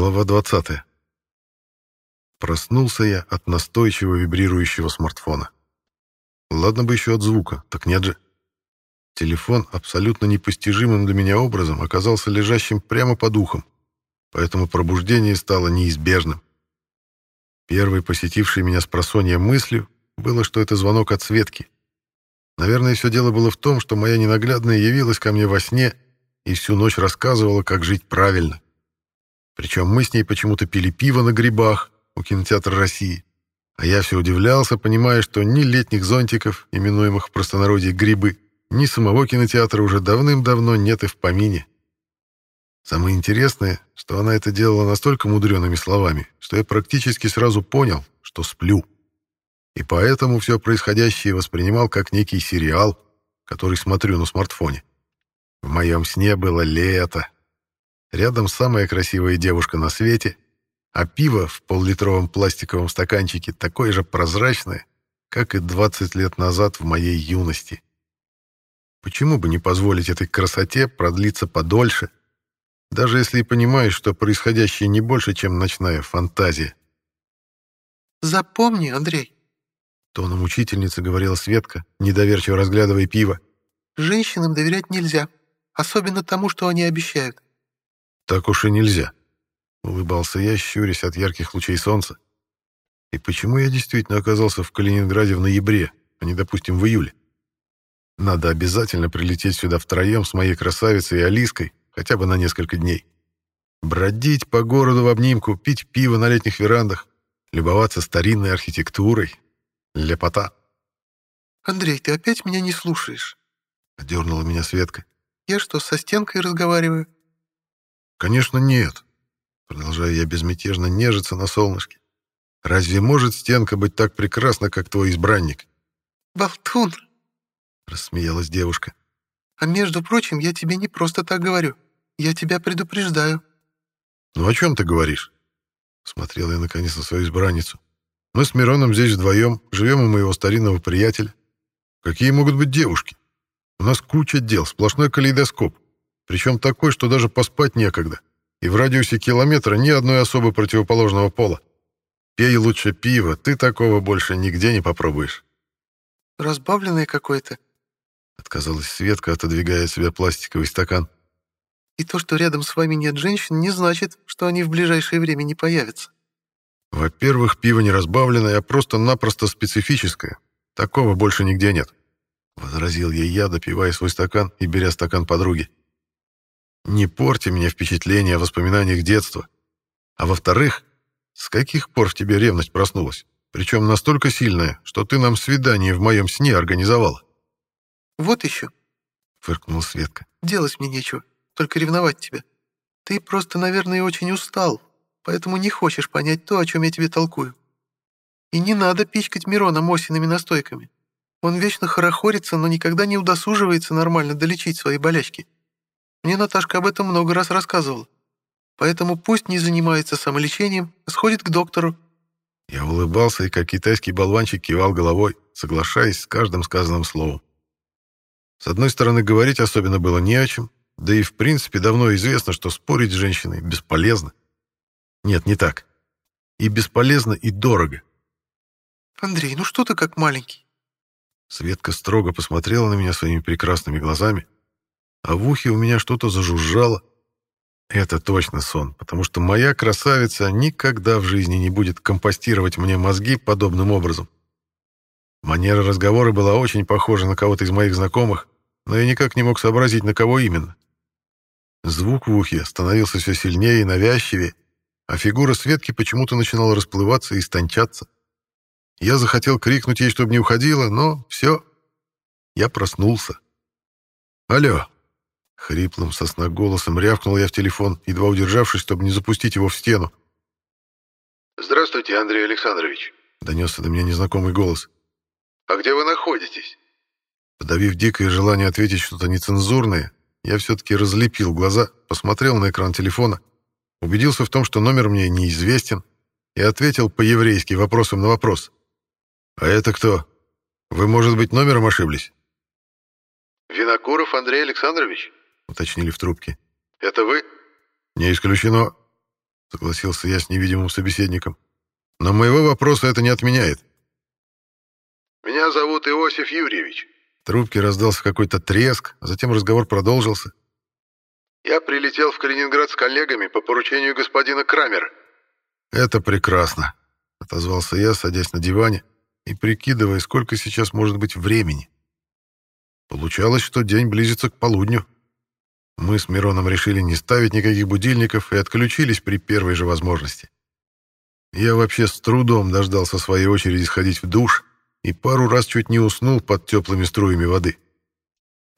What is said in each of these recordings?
Глава 20. Проснулся я от настойчиво вибрирующего смартфона. Ладно бы еще от звука, так нет же. Телефон абсолютно непостижимым для меня образом оказался лежащим прямо под ухом, поэтому пробуждение стало неизбежным. Первой посетившей меня с просонья мыслью было, что это звонок от Светки. Наверное, все дело было в том, что моя ненаглядная явилась ко мне во сне и всю ночь рассказывала, как жить правильно. Причем мы с ней почему-то пили пиво на грибах у кинотеатра России. А я все удивлялся, понимая, что ни летних зонтиков, именуемых в простонародье грибы, ни самого кинотеатра уже давным-давно нет и в помине. Самое интересное, что она это делала настолько мудреными словами, что я практически сразу понял, что сплю. И поэтому все происходящее воспринимал как некий сериал, который смотрю на смартфоне. В моем сне было лето, Рядом самая красивая девушка на свете, а пиво в поллитровом пластиковом стаканчике такое же прозрачное, как и 20 лет назад в моей юности. Почему бы не позволить этой красоте продлиться подольше, даже если и понимаешь, что происходящее не больше, чем ночная фантазия? «Запомни, Андрей», — тоном учительницы говорила Светка, недоверчиво разглядывая пиво. «женщинам доверять нельзя, особенно тому, что они обещают. «Так уж и нельзя», — улыбался я, щурясь от ярких лучей солнца. «И почему я действительно оказался в Калининграде в ноябре, а не, допустим, в июле? Надо обязательно прилететь сюда втроем с моей красавицей и Алиской, хотя бы на несколько дней. Бродить по городу в обнимку, пить пиво на летних верандах, любоваться старинной архитектурой. Лепота». «Андрей, ты опять меня не слушаешь?» — одернула меня Светка. «Я что, со стенкой разговариваю?» Конечно, нет. Продолжаю я безмятежно нежиться на солнышке. Разве может стенка быть так прекрасна, как твой избранник? Болтун! Рассмеялась девушка. А между прочим, я тебе не просто так говорю. Я тебя предупреждаю. Ну о чем ты говоришь? Смотрел я наконец на свою избранницу. Мы с Мироном здесь вдвоем, живем у моего старинного приятеля. Какие могут быть девушки? У нас куча дел, сплошной калейдоскоп. Причем такой, что даже поспать некогда. И в радиусе километра ни одной особы противоположного пола. Пей лучше пиво, ты такого больше нигде не попробуешь. Разбавленное какое-то. Отказалась Светка, отодвигая от себя пластиковый стакан. И то, что рядом с вами нет женщин, не значит, что они в ближайшее время не появятся. Во-первых, пиво не разбавленное, а просто-напросто специфическое. Такого больше нигде нет. Возразил ей я, допивая свой стакан и беря стакан подруги. Не порти мне впечатления о воспоминаниях детства. А во-вторых, с каких пор в тебе ревность проснулась? Причем настолько сильная, что ты нам свидание в моем сне организовала. «Вот еще», — фыркнула Светка. «Делать мне нечего, только ревновать тебя. Ты просто, наверное, очень устал, поэтому не хочешь понять то, о чем я тебе толкую. И не надо пичкать Мирона Мосиными настойками. Он вечно хорохорится, но никогда не удосуживается нормально долечить свои болячки. Мне Наташка об этом много раз рассказывала. Поэтому пусть не занимается самолечением, сходит к доктору». Я улыбался и, как китайский болванчик, кивал головой, соглашаясь с каждым сказанным словом. С одной стороны, говорить особенно было не о чем, да и в принципе давно известно, что спорить с женщиной бесполезно. Нет, не так. И бесполезно, и дорого. «Андрей, ну что ты как маленький?» Светка строго посмотрела на меня своими прекрасными глазами, а в ухе у меня что-то зажужжало. Это точно сон, потому что моя красавица никогда в жизни не будет компостировать мне мозги подобным образом. Манера разговора была очень похожа на кого-то из моих знакомых, но я никак не мог сообразить, на кого именно. Звук в ухе становился все сильнее и навязчивее, а фигура Светки почему-то начинала расплываться и истончаться. Я захотел крикнуть ей, чтобы не уходила, но все. Я проснулся. «Алло, Хриплым голосом рявкнул я в телефон, едва удержавшись, чтобы не запустить его в стену. «Здравствуйте, Андрей Александрович», — донесся до меня незнакомый голос. «А где вы находитесь?» Подавив дикое желание ответить что-то нецензурное, я все-таки разлепил глаза, посмотрел на экран телефона, убедился в том, что номер мне неизвестен, и ответил по-еврейски вопросом на вопрос. «А это кто? Вы, может быть, номером ошиблись?» «Винокуров Андрей Александрович?» Уточнили в трубке. «Это вы?» «Не исключено». — согласился я с невидимым собеседником. «Но моего вопроса это не отменяет». «Меня зовут Иосиф Юрьевич». В трубке раздался какой-то треск, а затем разговор продолжился. «Я прилетел в Калининград с коллегами по поручению господина Крамера». «Это прекрасно», — отозвался я, садясь на диване и прикидывая, сколько сейчас может быть времени. Получалось, что день близится к полудню. Мы с Мироном решили не ставить никаких будильников и отключились при первой же возможности. Я вообще с трудом дождался своей очереди сходить в душ и пару раз чуть не уснул под теплыми струями воды.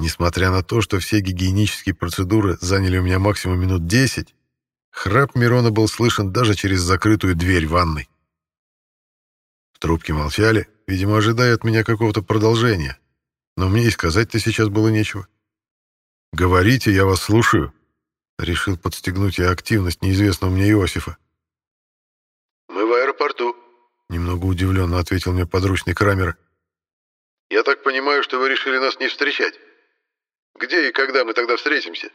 Несмотря на то, что все гигиенические процедуры заняли у меня максимум минут 10, храп Мирона был слышен даже через закрытую дверь ванной. В трубке молчали, видимо, ожидая от меня какого-то продолжения, но мне и сказать-то сейчас было нечего. «Говорите, я вас слушаю», — решил подстегнуть я активность неизвестного мне Иосифа. «Мы в аэропорту», Немного удивленно ответил мне подручный Крамера. «Я так понимаю, что вы решили нас не встречать. Где и когда мы тогда встретимся?»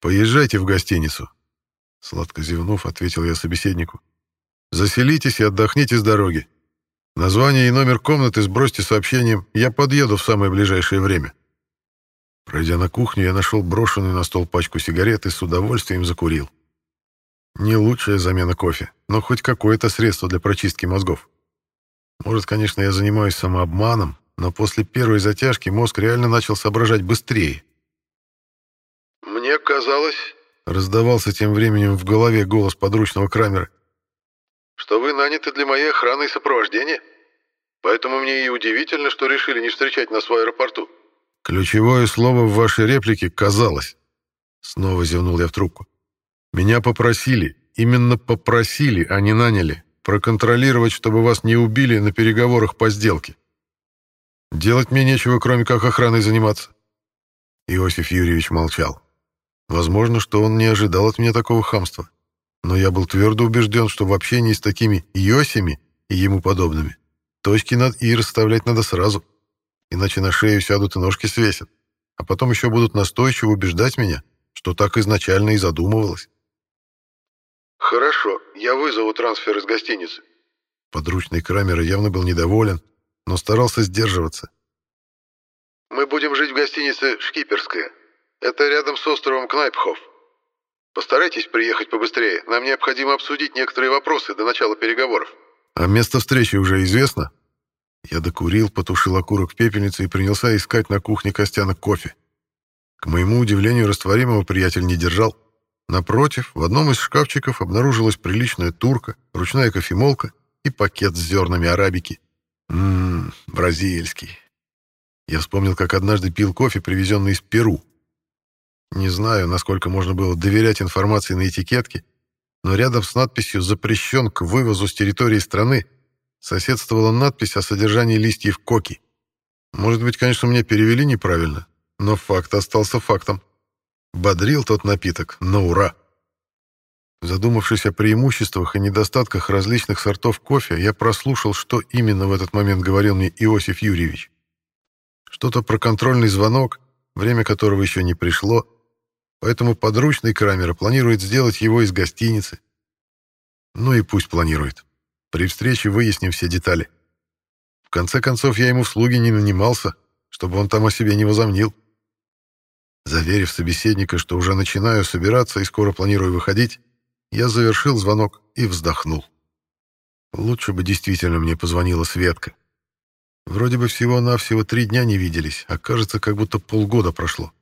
«Поезжайте в гостиницу», — сладко зевнув, ответил я собеседнику. «Заселитесь и отдохните с дороги. Название и номер комнаты сбросьте сообщением «Я подъеду в самое ближайшее время». Пройдя на кухню, я нашел брошенную на стол пачку сигарет и с удовольствием закурил. Не лучшая замена кофе, но хоть какое-то средство для прочистки мозгов. Может, конечно, я занимаюсь самообманом, но после первой затяжки мозг реально начал соображать быстрее. «Мне казалось...» — раздавался тем временем в голове голос подручного Крамера. «что вы наняты для моей охраны и сопровождения. Поэтому мне и удивительно, что решили не встречать нас в аэропорту». Ключевое слово в вашей реплике «казалось». Снова зевнул я в трубку. Меня попросили, именно попросили, а не наняли, проконтролировать, чтобы вас не убили на переговорах по сделке. Делать мне нечего, кроме как охраной заниматься. Иосиф Юрьевич молчал. Возможно, что он не ожидал от меня такого хамства. Но я был твердо убежден, что в общении с такими Йосями и ему подобными точки над «и» расставлять надо сразу, иначе на шею сядут и ножки свесят, а потом еще будут настойчиво убеждать меня, что так изначально и задумывалось. «Хорошо, я вызову трансфер из гостиницы». Подручный Крамера явно был недоволен, но старался сдерживаться. «Мы будем жить в гостинице «Шкиперская». Это рядом с островом Кнайпхоф. Постарайтесь приехать побыстрее. Нам необходимо обсудить некоторые вопросы до начала переговоров». «А место встречи уже известно?» Я докурил, потушил окурок в пепельнице и принялся искать на кухне Костяна кофе. К моему удивлению, растворимого приятель не держал. Напротив, в одном из шкафчиков обнаружилась приличная турка, ручная кофемолка и пакет с зернами арабики. Ммм, бразильский. Я вспомнил, как однажды пил кофе, привезенный из Перу. Не знаю, насколько можно было доверять информации на этикетке, но рядом с надписью «Запрещен к вывозу с территории страны» соседствовала надпись о содержании листьев коки. Может быть, конечно, мне перевели неправильно, но факт остался фактом. Бодрил тот напиток на ура. Задумавшись о преимуществах и недостатках различных сортов кофе, я прослушал, что именно в этот момент говорил мне Иосиф Юрьевич. Что-то про контрольный звонок, время которого еще не пришло, поэтому подручный Крамера планирует сделать его из гостиницы. Ну и пусть планирует. При встрече выясним все детали. В конце концов, я ему в слуги не нанимался, чтобы он там о себе не возомнил. Заверив собеседника, что уже начинаю собираться и скоро планирую выходить, я завершил звонок и вздохнул. Лучше бы действительно мне позвонила Светка. Вроде бы всего-навсего три дня не виделись, а кажется, как будто полгода прошло.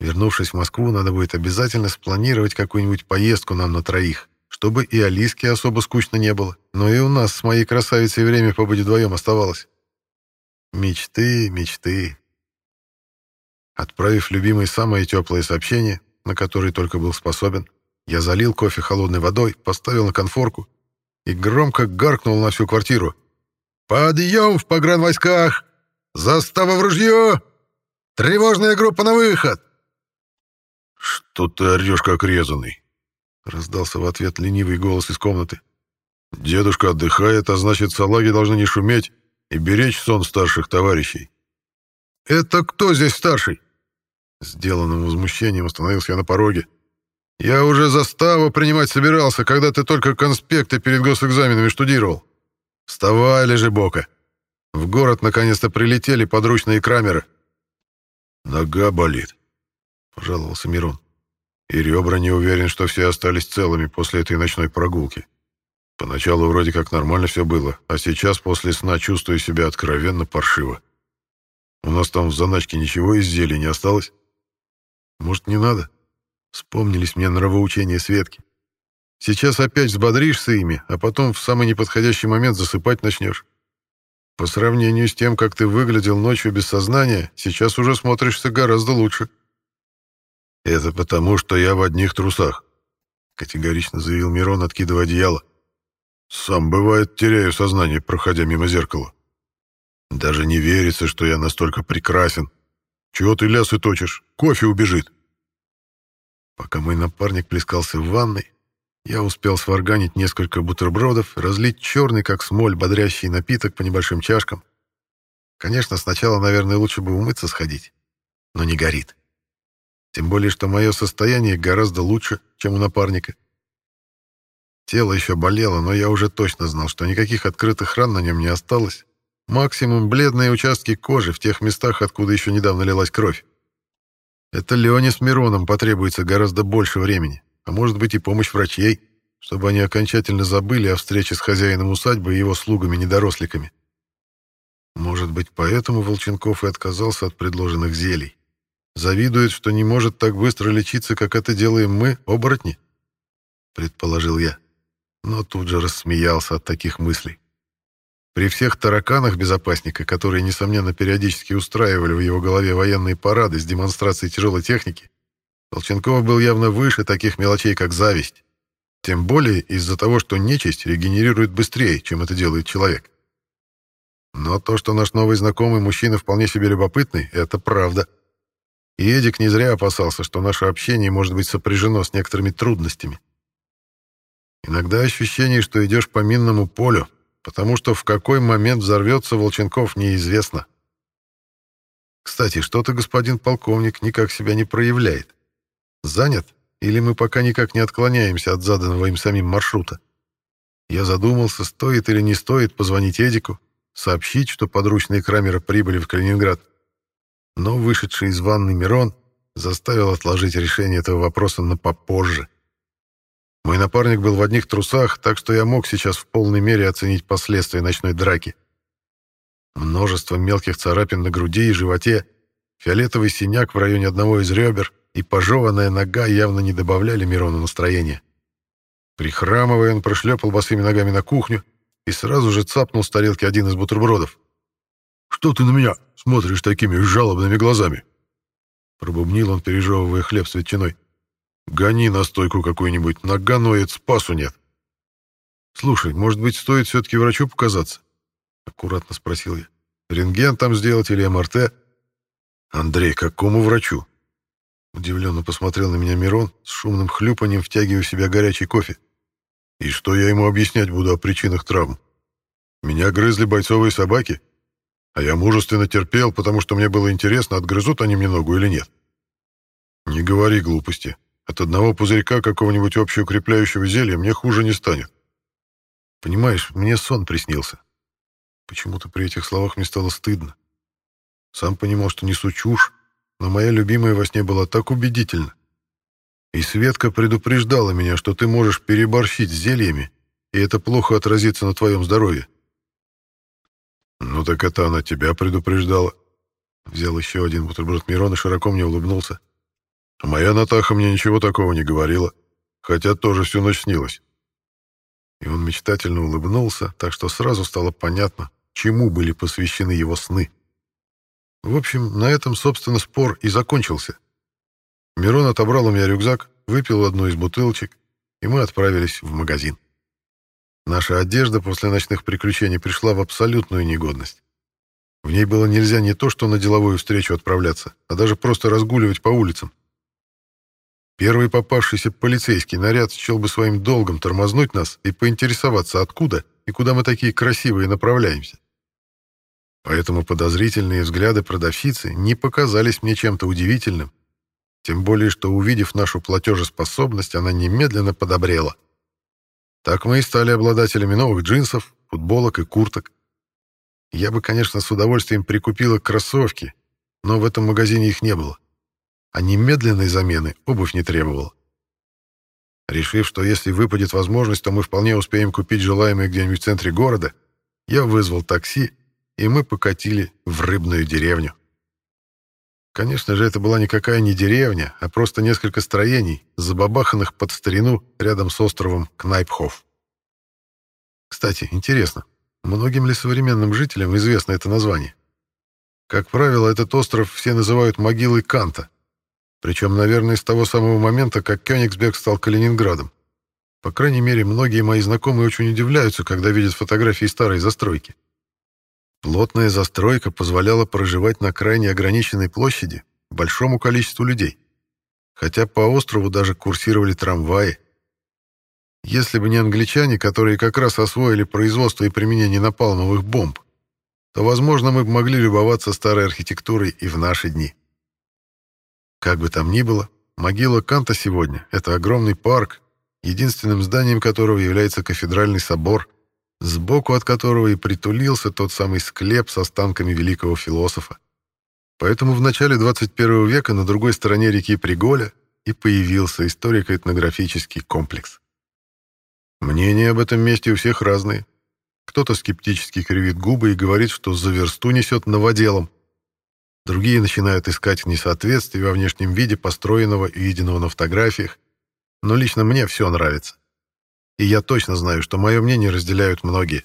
Вернувшись в Москву, надо будет обязательно спланировать какую-нибудь поездку нам на троих, чтобы и Алиске особо скучно не было, но и у нас с моей красавицей время побыть вдвоем оставалось. Мечты, мечты. Отправив любимой самое теплое сообщение, на которое только был способен, я залил кофе холодной водой, поставил на конфорку и громко гаркнул на всю квартиру. «Подъем в погранвойсках! Застава в ружье! Тревожная группа на выход!» «Что ты орешь, как резанный?» — раздался в ответ ленивый голос из комнаты. «Дедушка отдыхает, а значит, салаги должны не шуметь и беречь сон старших товарищей». «Это кто здесь старший?» Сделанным возмущением остановился я на пороге. Я уже заставу принимать собирался, когда ты только конспекты перед госэкзаменами штудировал. Вставай, лежи бока. В город наконец-то прилетели подручные крамеры. Нога болит, пожаловался Мирон. И ребра не уверен, что все остались целыми после этой ночной прогулки. Поначалу вроде как нормально все было, а сейчас после сна чувствую себя откровенно паршиво. У нас там в заначке ничего из зелий не осталось? Может, не надо? Вспомнились мне нравоучения Светки. Сейчас опять взбодришься ими, а потом в самый неподходящий момент засыпать начнешь. По сравнению с тем, как ты выглядел ночью без сознания, сейчас уже смотришься гораздо лучше. Это потому, что я в одних трусах, категорично заявил Мирон, откидывая одеяло. Сам, бывает, теряю сознание, проходя мимо зеркала. Даже не верится, что я настолько прекрасен. Чего ты лясы точишь? Кофе убежит. Пока мой напарник плескался в ванной, я успел сварганить несколько бутербродов, разлить черный, как смоль, бодрящий напиток по небольшим чашкам. Конечно, сначала, наверное, лучше бы умыться сходить, но не горит. Тем более, что мое состояние гораздо лучше, чем у напарника. Тело еще болело, но я уже точно знал, что никаких открытых ран на нем не осталось. Максимум бледные участки кожи в тех местах, откуда еще недавно лилась кровь. Это Леоне с Мироном потребуется гораздо больше времени, а может быть и помощь врачей, чтобы они окончательно забыли о встрече с хозяином усадьбы и его слугами-недоросликами. Может быть, поэтому Волченков и отказался от предложенных зелий. Завидует, что не может так быстро лечиться, как это делаем мы, оборотни? Предположил я, но тут же рассмеялся от таких мыслей. При всех тараканах безопасника, которые, несомненно, периодически устраивали в его голове военные парады с демонстрацией тяжелой техники, Толченков был явно выше таких мелочей, как зависть. Тем более из-за того, что нечисть регенерирует быстрее, чем это делает человек. Но то, что наш новый знакомый мужчина вполне себе любопытный, это правда. И Эдик не зря опасался, что наше общение может быть сопряжено с некоторыми трудностями. Иногда ощущение, что идешь по минному полю, потому что в какой момент взорвется Волченков, неизвестно. Кстати, что-то господин полковник никак себя не проявляет. Занят? Или мы пока никак не отклоняемся от заданного им самим маршрута? Я задумался, стоит или не стоит позвонить Эдику, сообщить, что подручные Крамера прибыли в Калининград. Но вышедший из ванны Мирон заставил отложить решение этого вопроса на попозже. Мой напарник был в одних трусах, так что я мог сейчас в полной мере оценить последствия ночной драки. Множество мелких царапин на груди и животе, фиолетовый синяк в районе одного из ребер и пожеванная нога явно не добавляли Мирону настроения. Прихрамывая, он прошлепал босыми ногами на кухню и сразу же цапнул с тарелки один из бутербродов. «Что ты на меня смотришь такими жалобными глазами?» Пробубнил он, пережевывая хлеб с ветчиной. Гони на стойку какую-нибудь, нога ноет, спасу нет. Слушай, может быть, стоит все-таки врачу показаться? Аккуратно спросил я. Рентген там сделать или МРТ? Андрей, какому врачу? Удивленно посмотрел на меня Мирон, с шумным хлюпанием втягивая в себя горячий кофе. И что я ему объяснять буду о причинах травм? Меня грызли бойцовые собаки, а я мужественно терпел, потому что мне было интересно, отгрызут они мне ногу или нет. Не говори глупости. От одного пузырька какого-нибудь общеукрепляющего зелья мне хуже не станет. Понимаешь, мне сон приснился. Почему-то при этих словах мне стало стыдно. Сам понимал, что несу чушь, но моя любимая во сне была так убедительна. И Светка предупреждала меня, что ты можешь переборщить с зельями, и это плохо отразится на твоем здоровье. Ну так это она тебя предупреждала. Взял еще один бутерброд Мирон и широко мне улыбнулся. А моя Натаха мне ничего такого не говорила, хотя тоже всю ночь снилась. И он мечтательно улыбнулся, так что сразу стало понятно, чему были посвящены его сны. В общем, на этом, собственно, спор и закончился. Мирон отобрал у меня рюкзак, выпил одну из бутылочек, и мы отправились в магазин. Наша одежда после ночных приключений пришла в абсолютную негодность. В ней было нельзя не то, что на деловую встречу отправляться, а даже просто разгуливать по улицам. Первый попавшийся полицейский наряд счел бы своим долгом тормознуть нас и поинтересоваться, откуда и куда мы такие красивые направляемся. Поэтому подозрительные взгляды продавщицы не показались мне чем-то удивительным. Тем более, что, увидев нашу платежеспособность, она немедленно подобрела. Так мы и стали обладателями новых джинсов, футболок и курток. Я бы, конечно, с удовольствием прикупила кроссовки, но в этом магазине их не было. А немедленной замены обувь не требовала. Решив, что если выпадет возможность, то мы вполне успеем купить желаемое где-нибудь в центре города, я вызвал такси, и мы покатили в рыбную деревню. Конечно же, это была никакая не деревня, а просто несколько строений, забабаханных под старину рядом с островом Кнайпхоф. Кстати, интересно, многим ли современным жителям известно это название? Как правило, этот остров все называют могилой Канта, причем, наверное, с того самого момента, как Кёнигсберг стал Калининградом. По крайней мере, многие мои знакомые очень удивляются, когда видят фотографии старой застройки. Плотная застройка позволяла проживать на крайне ограниченной площади большому количеству людей. Хотя по острову даже курсировали трамваи. Если бы не англичане, которые как раз освоили производство и применение напалмовых бомб, то, возможно, мы бы могли любоваться старой архитектурой и в наши дни. Как бы там ни было, могила Канта сегодня — это огромный парк, единственным зданием которого является кафедральный собор, сбоку от которого и притулился тот самый склеп с останками великого философа. Поэтому в начале 21 века на другой стороне реки Приголя и появился историко-этнографический комплекс. Мнения об этом месте у всех разные. Кто-то скептически кривит губы и говорит, что за версту несет новоделом, Другие начинают искать несоответствие во внешнем виде построенного и виденного на фотографиях. Но лично мне все нравится. И я точно знаю, что мое мнение разделяют многие.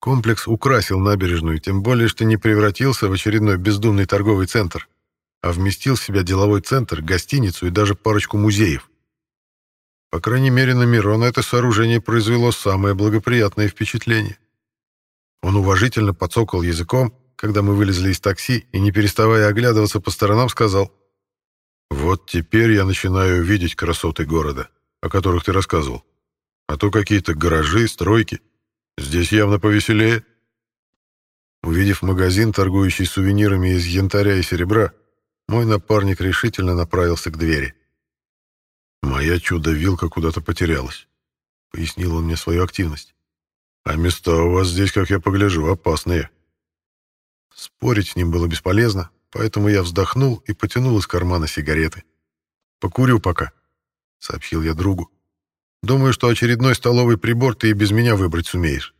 Комплекс украсил набережную, тем более, что не превратился в очередной бездумный торговый центр, а вместил в себя деловой центр, гостиницу и даже парочку музеев. По крайней мере, на Мирона это сооружение произвело самое благоприятное впечатление. Он уважительно подсокал языком, когда мы вылезли из такси и, не переставая оглядываться по сторонам, сказал, «Вот теперь я начинаю видеть красоты города, о которых ты рассказывал. А то какие-то гаражи, стройки. Здесь явно повеселее». Увидев магазин, торгующий сувенирами из янтаря и серебра, мой напарник решительно направился к двери. «Моя чудо-вилка куда-то потерялась», — пояснил он мне свою активность. «А места у вас здесь, как я погляжу, опасные». Спорить с ним было бесполезно, поэтому я вздохнул и потянул из кармана сигареты. «Покурю пока», — сообщил я другу. «Думаю, что очередной столовый прибор ты и без меня выбрать сумеешь».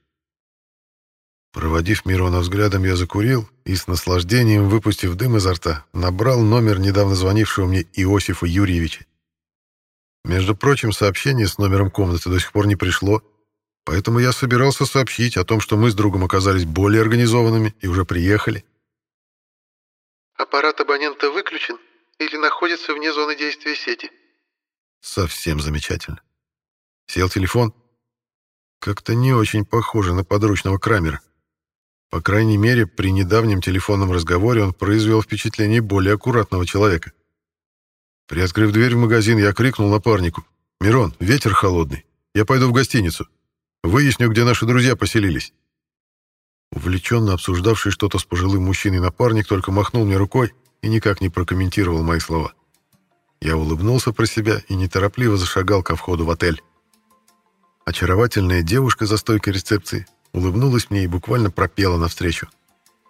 Проводив Мирона взглядом, я закурил и, с наслаждением выпустив дым изо рта, набрал номер недавно звонившего мне Иосифа Юрьевича. Между прочим, сообщение с номером комнаты до сих пор не пришло, Поэтому я собирался сообщить о том, что мы с другом оказались более организованными и уже приехали. Аппарат абонента выключен или находится вне зоны действия сети? Совсем замечательно. Сел телефон. Как-то не очень похоже на подручного Крамера. По крайней мере, при недавнем телефонном разговоре он произвел впечатление более аккуратного человека. Приоткрыв дверь в магазин, я крикнул напарнику. «Мирон, ветер холодный. Я пойду в гостиницу. Выясню, где наши друзья поселились». Увлеченно обсуждавший что-то с пожилым мужчиной напарник только махнул мне рукой и никак не прокомментировал мои слова. Я улыбнулся про себя и неторопливо зашагал ко входу в отель. Очаровательная девушка за стойкой рецепции улыбнулась мне и буквально пропела навстречу.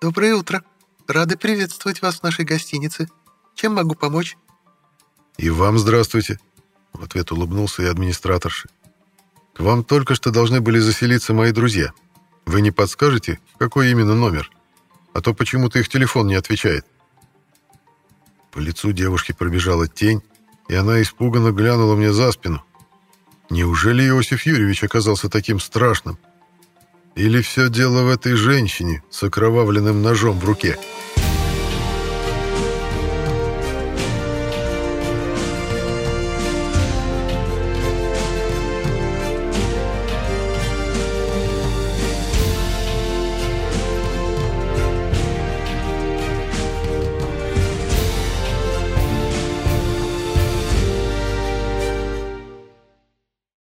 «Доброе утро. Рады приветствовать вас в нашей гостинице. Чем могу помочь?» «И вам здравствуйте», — в ответ улыбнулся и администраторши. К вам только что должны были заселиться мои друзья. Вы не подскажете, какой именно номер? А то почему-то их телефон не отвечает». По лицу девушки пробежала тень, и она испуганно глянула мне за спину. Неужели Иосиф Юрьевич оказался таким страшным? Или все дело в этой женщине с окровавленным ножом в руке?»